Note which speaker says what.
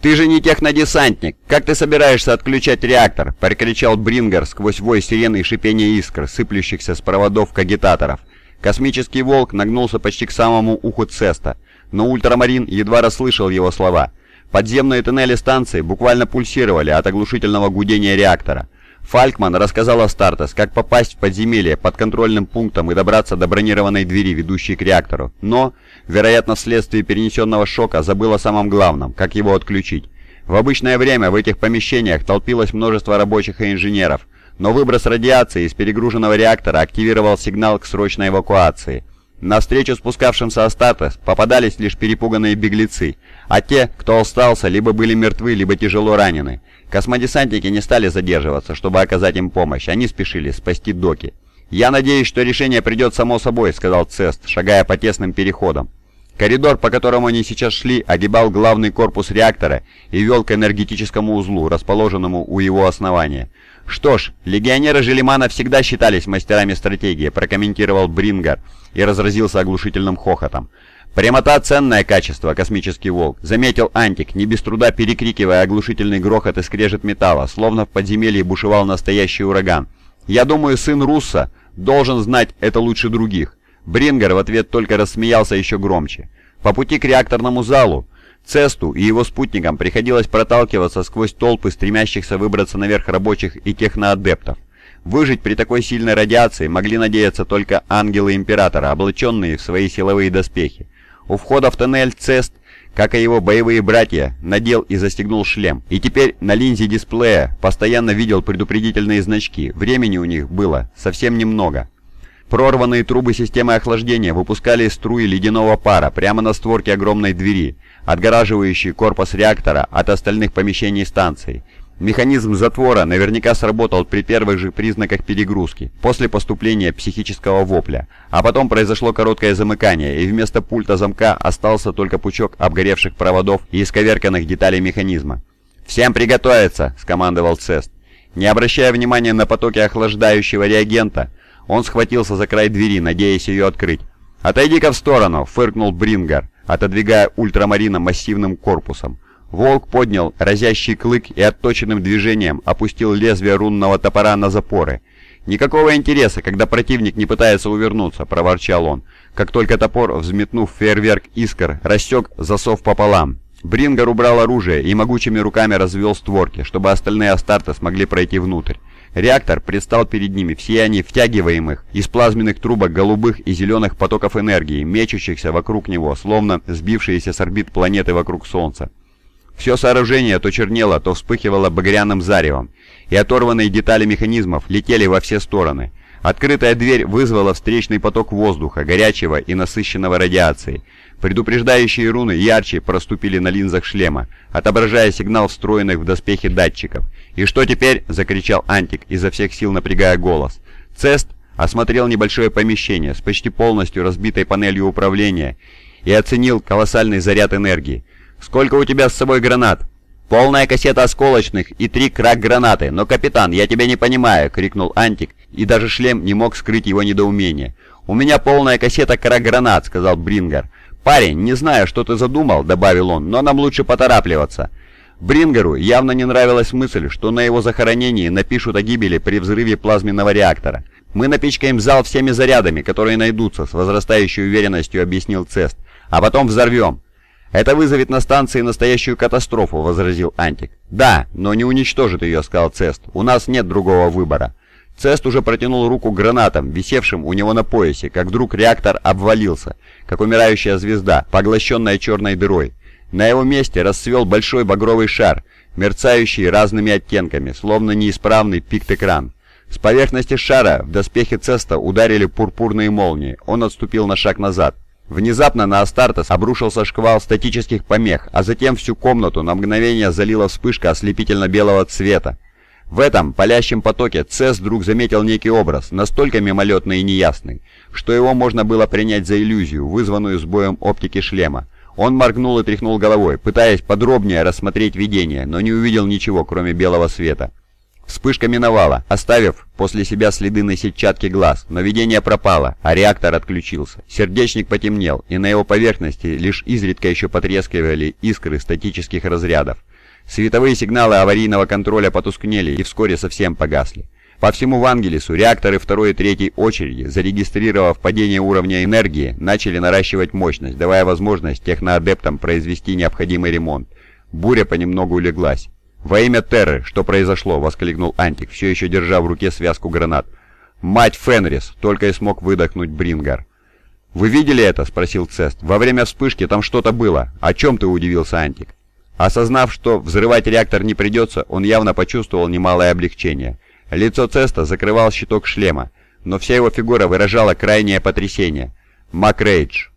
Speaker 1: «Ты же не технодесантник! Как ты собираешься отключать реактор?» — прокричал Брингер сквозь вой сирены и шипение искр, сыплющихся с проводов кагитаторов. Космический волк нагнулся почти к самому уху Цеста, но ультрамарин едва расслышал его слова. Подземные туннели станции буквально пульсировали от оглушительного гудения реактора. Фалькман рассказал Астартес, как попасть в подземелье под контрольным пунктом и добраться до бронированной двери, ведущей к реактору, но, вероятно, вследствие перенесенного шока забыл о самом главном, как его отключить. В обычное время в этих помещениях толпилось множество рабочих и инженеров, но выброс радиации из перегруженного реактора активировал сигнал к срочной эвакуации. На встречу спускавшимся Астартес попадались лишь перепуганные беглецы, а те, кто остался, либо были мертвы, либо тяжело ранены. Космодесантники не стали задерживаться, чтобы оказать им помощь, они спешили спасти доки. «Я надеюсь, что решение придет само собой», — сказал Цест, шагая по тесным переходам. Коридор, по которому они сейчас шли, огибал главный корпус реактора и вел к энергетическому узлу, расположенному у его основания. «Что ж, легионеры Желимана всегда считались мастерами стратегии», — прокомментировал Брингар и разразился оглушительным хохотом. «Прямота — ценное качество, космический волк», — заметил Антик, не без труда перекрикивая оглушительный грохот и скрежет металла, словно в подземелье бушевал настоящий ураган. «Я думаю, сын Русса должен знать это лучше других». Брингер в ответ только рассмеялся еще громче. По пути к реакторному залу Цесту и его спутникам приходилось проталкиваться сквозь толпы стремящихся выбраться наверх рабочих и техноадептов. Выжить при такой сильной радиации могли надеяться только ангелы Императора, облаченные в свои силовые доспехи. У входа в тоннель Цест, как и его боевые братья, надел и застегнул шлем. И теперь на линзе дисплея постоянно видел предупредительные значки. Времени у них было совсем немного. Прорванные трубы системы охлаждения выпускали струи ледяного пара прямо на створке огромной двери, отгораживающей корпус реактора от остальных помещений станции. Механизм затвора наверняка сработал при первых же признаках перегрузки, после поступления психического вопля. А потом произошло короткое замыкание, и вместо пульта замка остался только пучок обгоревших проводов и исковерканных деталей механизма. «Всем приготовиться!» – скомандовал Цест. Не обращая внимания на потоки охлаждающего реагента, он схватился за край двери, надеясь ее открыть. «Отойди-ка в сторону!» – фыркнул Брингар, отодвигая ультрамарина массивным корпусом. Волк поднял разящий клык и отточенным движением опустил лезвие рунного топора на запоры. «Никакого интереса, когда противник не пытается увернуться», — проворчал он, как только топор, взметнув фейерверк искр, рассек засов пополам. Брингер убрал оружие и могучими руками развел створки, чтобы остальные Астарты смогли пройти внутрь. Реактор предстал перед ними в сиянии втягиваемых из плазменных трубок голубых и зеленых потоков энергии, мечущихся вокруг него, словно сбившиеся с орбит планеты вокруг Солнца. Все сооружение то чернело, то вспыхивало багряным заревом, и оторванные детали механизмов летели во все стороны. Открытая дверь вызвала встречный поток воздуха, горячего и насыщенного радиацией. Предупреждающие руны ярче проступили на линзах шлема, отображая сигнал встроенных в доспехи датчиков. «И что теперь?» — закричал Антик, изо всех сил напрягая голос. Цест осмотрел небольшое помещение с почти полностью разбитой панелью управления и оценил колоссальный заряд энергии. «Сколько у тебя с собой гранат?» «Полная кассета осколочных и три крак-гранаты. Но, капитан, я тебя не понимаю!» — крикнул Антик, и даже шлем не мог скрыть его недоумение. «У меня полная кассета крак-гранат», — сказал Брингер. «Парень, не знаю, что ты задумал», — добавил он, — «но нам лучше поторапливаться». Брингеру явно не нравилась мысль, что на его захоронении напишут о гибели при взрыве плазменного реактора. «Мы напичкаем зал всеми зарядами, которые найдутся», — с возрастающей уверенностью объяснил Цест. «А потом взорвем. «Это вызовет на станции настоящую катастрофу», — возразил Антик. «Да, но не уничтожит ее», — сказал Цест. «У нас нет другого выбора». Цест уже протянул руку гранатам, висевшим у него на поясе, как вдруг реактор обвалился, как умирающая звезда, поглощенная черной дырой. На его месте расцвел большой багровый шар, мерцающий разными оттенками, словно неисправный пикт-экран. С поверхности шара в доспехе Цеста ударили пурпурные молнии. Он отступил на шаг назад. Внезапно на Астартес обрушился шквал статических помех, а затем всю комнату на мгновение залила вспышка ослепительно-белого цвета. В этом палящем потоке Цесс вдруг заметил некий образ, настолько мимолетный и неясный, что его можно было принять за иллюзию, вызванную сбоем оптики шлема. Он моргнул и тряхнул головой, пытаясь подробнее рассмотреть видение, но не увидел ничего, кроме белого света. Вспышка миновала, оставив после себя следы на сетчатке глаз, но видение пропало, а реактор отключился. Сердечник потемнел, и на его поверхности лишь изредка еще потрескивали искры статических разрядов. Световые сигналы аварийного контроля потускнели и вскоре совсем погасли. По всему Вангелису реакторы второй и третьей очереди, зарегистрировав падение уровня энергии, начали наращивать мощность, давая возможность техноадептам произвести необходимый ремонт. Буря понемногу улеглась. «Во имя Терры, что произошло?» — воскликнул Антик, все еще держа в руке связку гранат. «Мать Фенрис!» — только и смог выдохнуть Брингар. «Вы видели это?» — спросил Цест. «Во время вспышки там что-то было. О чем ты удивился, Антик?» Осознав, что взрывать реактор не придется, он явно почувствовал немалое облегчение. Лицо Цеста закрывал щиток шлема, но вся его фигура выражала крайнее потрясение. «Макрейдж!»